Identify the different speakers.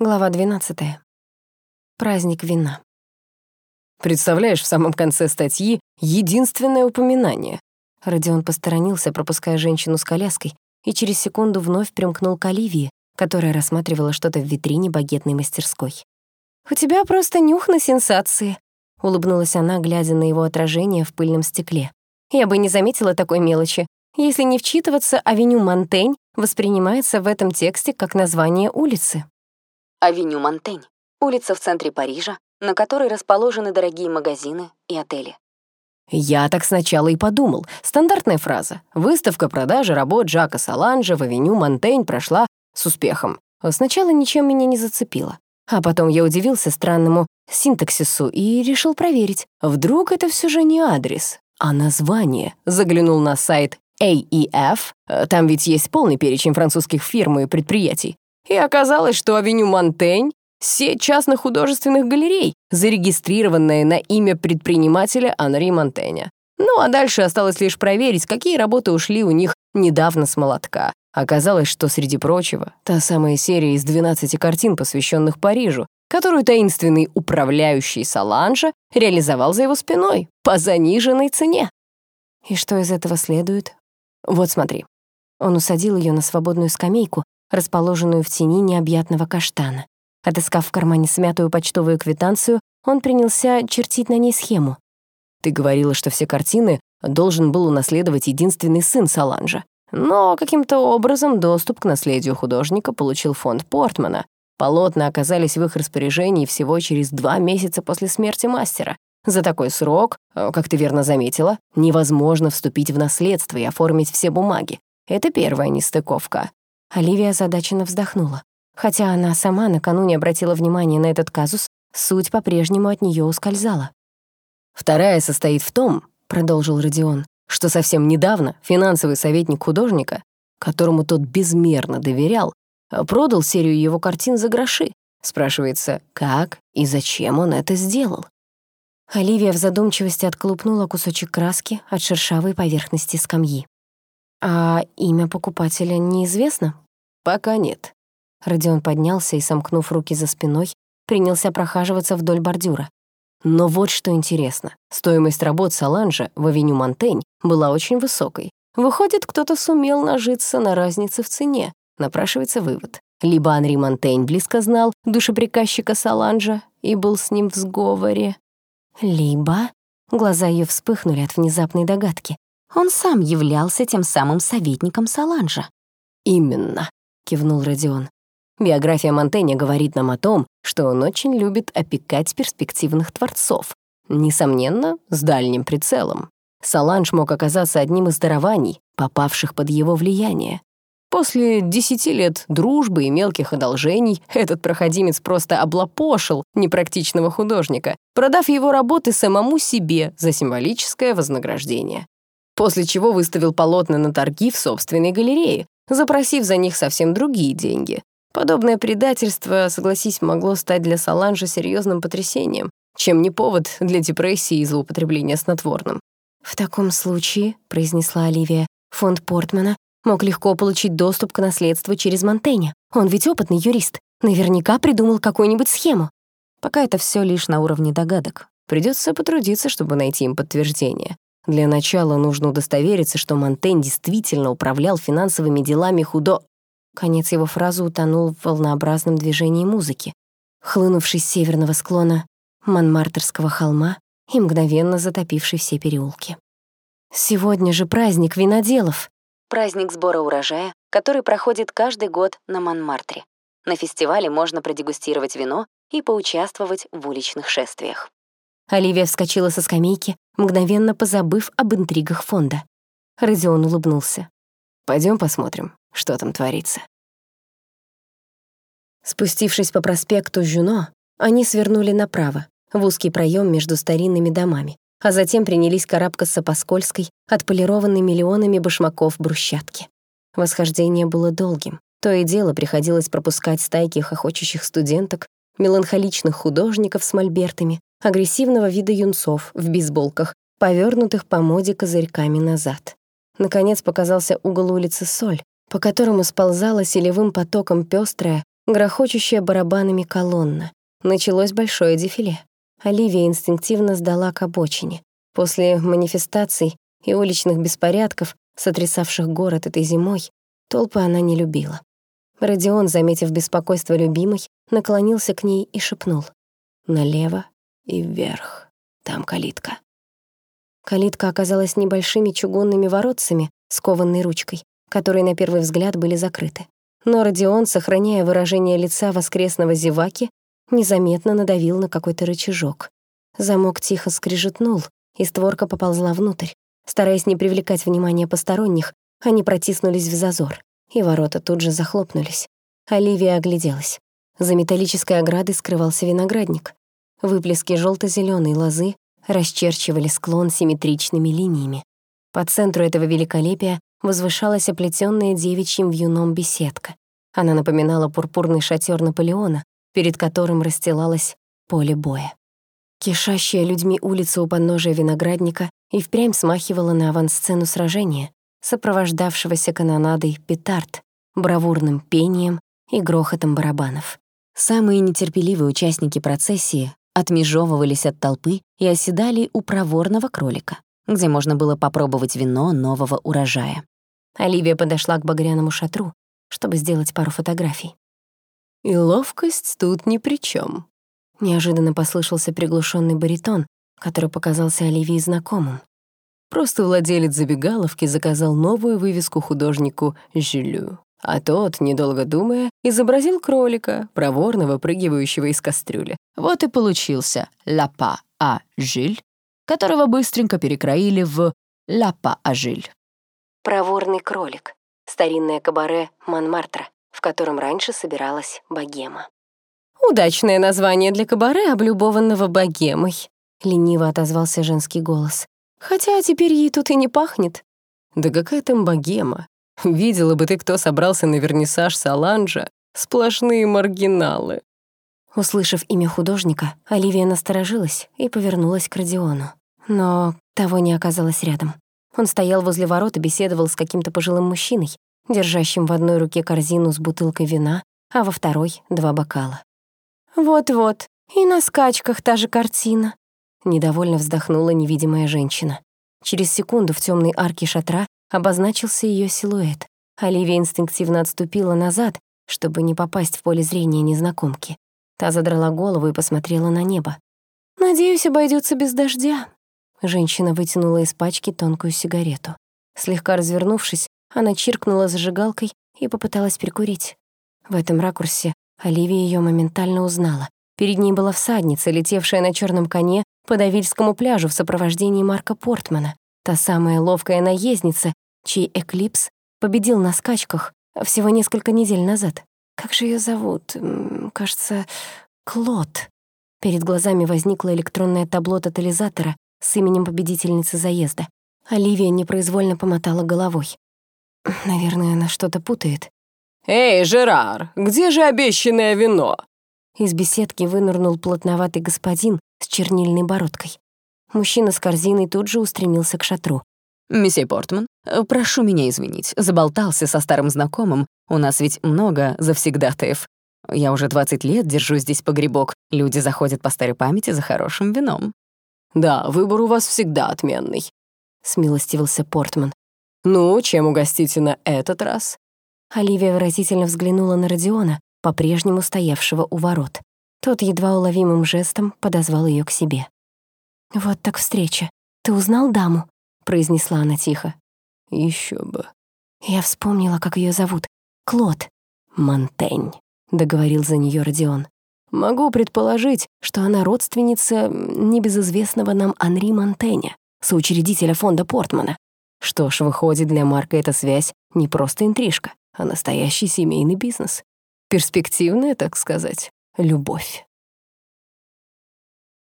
Speaker 1: Глава 12. Праздник вина.
Speaker 2: Представляешь, в самом конце статьи единственное упоминание.
Speaker 1: Родион посторонился, пропуская женщину с коляской, и через секунду вновь примкнул к Оливии, которая рассматривала что-то в витрине багетной мастерской. «У тебя просто нюх на сенсации», — улыбнулась она, глядя на его отражение в пыльном стекле. «Я бы не заметила такой мелочи, если не вчитываться, авеню Монтень воспринимается в этом тексте как название улицы».
Speaker 3: Авеню Монтень, улица в центре Парижа, на которой расположены дорогие магазины и отели.
Speaker 2: Я так сначала и подумал. Стандартная фраза. Выставка продажи работ Жака Саланжа в авеню Монтень прошла с успехом. Сначала ничем меня не зацепило. А потом я удивился странному синтаксису и решил проверить. Вдруг это все же не адрес, а название. Заглянул на сайт AEF, там ведь есть полный перечень французских фирм и предприятий. И оказалось, что авеню Монтень — сеть частных художественных галерей, зарегистрированная на имя предпринимателя Анри Монтеня. Ну а дальше осталось лишь проверить, какие работы ушли у них недавно с молотка. Оказалось, что, среди прочего, та самая серия из 12 картин, посвященных Парижу, которую таинственный управляющий Саланжа реализовал за его спиной по заниженной цене.
Speaker 1: И что из этого следует?
Speaker 2: Вот смотри.
Speaker 1: Он усадил ее на свободную скамейку, расположенную в тени необъятного каштана. Отыскав в кармане смятую почтовую квитанцию, он принялся чертить на ней схему.
Speaker 2: «Ты говорила, что все картины должен был унаследовать единственный сын Саланжа. Но каким-то образом доступ к наследию художника получил фонд Портмана. Полотна оказались в их распоряжении всего через два месяца после смерти мастера. За такой срок, э, как ты верно заметила, невозможно вступить в наследство и оформить все бумаги. Это первая нестыковка.
Speaker 1: Оливия озадаченно вздохнула. Хотя она сама накануне обратила внимание на этот казус, суть по-прежнему от нее ускользала.
Speaker 2: «Вторая состоит в том, — продолжил Родион, — что совсем недавно финансовый советник художника, которому тот безмерно доверял, продал серию его картин за гроши. Спрашивается, как и зачем он это сделал?
Speaker 1: Оливия в задумчивости отколупнула кусочек краски от шершавой поверхности скамьи. «А имя покупателя неизвестно?»
Speaker 2: «Пока нет».
Speaker 1: Родион поднялся и, сомкнув руки за спиной, принялся прохаживаться вдоль бордюра.
Speaker 2: Но вот что интересно. Стоимость работ Саланжа в авеню Монтень была очень высокой. Выходит, кто-то сумел нажиться на разнице в цене. Напрашивается вывод. Либо Анри Монтень близко знал душеприказчика Саланжа и был с ним в сговоре.
Speaker 1: Либо... Глаза ее вспыхнули от внезапной догадки. Он сам являлся тем самым советником Саланжа.
Speaker 2: «Именно», — кивнул Родион. Биография Монтэня говорит нам о том, что он очень любит опекать перспективных творцов. Несомненно, с дальним прицелом. Саланж мог оказаться одним из дарований, попавших под его влияние. После десяти лет дружбы и мелких одолжений этот проходимец просто облапошил непрактичного художника, продав его работы самому себе за символическое вознаграждение после чего выставил полотна на торги в собственной галерее, запросив за них совсем другие деньги. Подобное предательство, согласись, могло стать для Саланжа серьезным потрясением, чем не повод для депрессии и злоупотребления снотворным.
Speaker 1: «В таком случае», — произнесла Оливия, «фонд Портмана мог легко получить доступ к наследству через Монтеня. Он ведь опытный юрист. Наверняка придумал какую-нибудь схему».
Speaker 2: Пока это все лишь на уровне догадок. Придется потрудиться, чтобы найти им подтверждение. Для начала нужно удостовериться, что Монтень действительно управлял финансовыми делами худо...
Speaker 1: Конец его фразы утонул в волнообразном движении музыки, хлынувшей с северного склона Монмартерского холма и мгновенно затопившей все переулки. «Сегодня же праздник виноделов!»
Speaker 3: Праздник сбора урожая, который проходит каждый год на Монмартре. На фестивале можно продегустировать вино и поучаствовать в уличных шествиях.
Speaker 1: Оливия вскочила со скамейки, мгновенно позабыв об интригах фонда. Родион улыбнулся.
Speaker 2: Пойдем посмотрим, что там творится». Спустившись по проспекту Жюно, они свернули направо, в узкий проем между старинными домами, а затем принялись карабкаться по скользкой, отполированной миллионами башмаков брусчатки. Восхождение было долгим. То и дело приходилось пропускать стайки хохочущих студенток, меланхоличных художников с мольбертами, агрессивного вида юнцов в бейсболках, повернутых по моде козырьками назад. Наконец показался угол улицы Соль, по которому сползала селевым потоком пестрая,
Speaker 1: грохочущая барабанами колонна. Началось большое дефиле. Оливия инстинктивно сдала к обочине. После манифестаций и уличных беспорядков, сотрясавших город этой зимой, толпы она не любила. Родион, заметив беспокойство любимой, наклонился к ней и шепнул. «Налево и вверх. Там калитка». Калитка оказалась небольшими чугунными воротцами с кованной ручкой, которые на первый взгляд были закрыты. Но Родион, сохраняя выражение лица воскресного зеваки, незаметно надавил на какой-то рычажок. Замок тихо скрижетнул, и створка поползла внутрь. Стараясь не привлекать внимания посторонних, они протиснулись в зазор, и ворота тут же захлопнулись. Оливия огляделась. За металлической оградой скрывался виноградник. Выплески желто зеленой лозы расчерчивали склон симметричными линиями. По центру этого великолепия возвышалась оплетённая девичьим вьюном беседка. Она напоминала пурпурный шатер Наполеона, перед которым расстилалось поле боя. Кишащая людьми улица у подножия виноградника и впрямь смахивала на авансцену сражения, сопровождавшегося канонадой петард, бравурным пением и грохотом барабанов. Самые нетерпеливые участники процессии отмежевывались от толпы и оседали у проворного кролика, где можно было попробовать вино нового урожая. Оливия подошла к багряному шатру, чтобы сделать пару фотографий.
Speaker 2: «И ловкость тут ни при чем.
Speaker 1: Неожиданно послышался приглушенный баритон, который показался Оливии знакомым.
Speaker 2: Просто владелец забегаловки заказал новую вывеску художнику Жилю. А тот, недолго думая, изобразил кролика, проворно выпрыгивающего из кастрюли. Вот и получился «Лапа а Жиль», которого быстренько перекроили в «Лапа а Жиль».
Speaker 1: Проворный кролик. Старинное кабаре Монмартра, в котором раньше собиралась богема.
Speaker 2: «Удачное название для кабаре, облюбованного богемой», — лениво отозвался женский голос. «Хотя теперь ей тут и не пахнет». «Да какая там богема? Видела бы ты, кто собрался на вернисаж Саланжа. Сплошные маргиналы».
Speaker 1: Услышав имя художника, Оливия насторожилась и повернулась к Родиону. Но того не оказалось рядом. Он стоял возле ворот и беседовал с каким-то пожилым мужчиной, держащим в одной руке корзину с бутылкой вина, а во второй — два бокала.
Speaker 2: «Вот-вот, и на скачках та же картина», — недовольно вздохнула невидимая женщина.
Speaker 1: Через секунду в темной арке шатра обозначился ее силуэт. Оливия инстинктивно отступила назад, чтобы не попасть в поле зрения незнакомки. Та задрала голову и посмотрела на небо.
Speaker 2: «Надеюсь, обойдется без дождя».
Speaker 1: Женщина вытянула из пачки тонкую сигарету. Слегка развернувшись, она чиркнула зажигалкой и попыталась прикурить. В этом ракурсе Оливия ее моментально узнала. Перед ней была всадница, летевшая на черном коне по Давильскому пляжу в сопровождении Марка Портмана. Та самая ловкая наездница, чей «Эклипс» победил на скачках всего несколько недель назад. Как же ее зовут? Кажется, Клод. Перед глазами возникло электронное табло тотализатора с именем победительницы заезда. Оливия непроизвольно помотала головой. Наверное, она что-то путает.
Speaker 2: «Эй, Жерар, где же обещанное вино?»
Speaker 1: Из беседки вынырнул плотноватый господин с чернильной бородкой. Мужчина с корзиной тут же устремился к шатру.
Speaker 3: «Месье Портман, прошу меня извинить, заболтался со старым знакомым. У нас ведь много завсегдатаев. Я уже 20 лет держу здесь погребок. Люди заходят по старой памяти за хорошим вином».
Speaker 2: «Да, выбор у вас всегда отменный», — смилостивился Портман. «Ну, чем угостите на этот раз?»
Speaker 1: Оливия выразительно взглянула на Родиона, по-прежнему стоявшего у ворот. Тот едва уловимым жестом подозвал ее к себе. «Вот так встреча. Ты узнал даму?» — произнесла она тихо.
Speaker 2: Еще бы».
Speaker 1: Я вспомнила, как ее зовут. Клод.
Speaker 2: «Монтень», — договорил за нее Родион. «Могу предположить, что она родственница небезызвестного нам Анри Монтеня, соучредителя фонда Портмана. Что ж, выходит, для Марка эта связь не просто интрижка, а настоящий семейный бизнес. Перспективная, так сказать, любовь».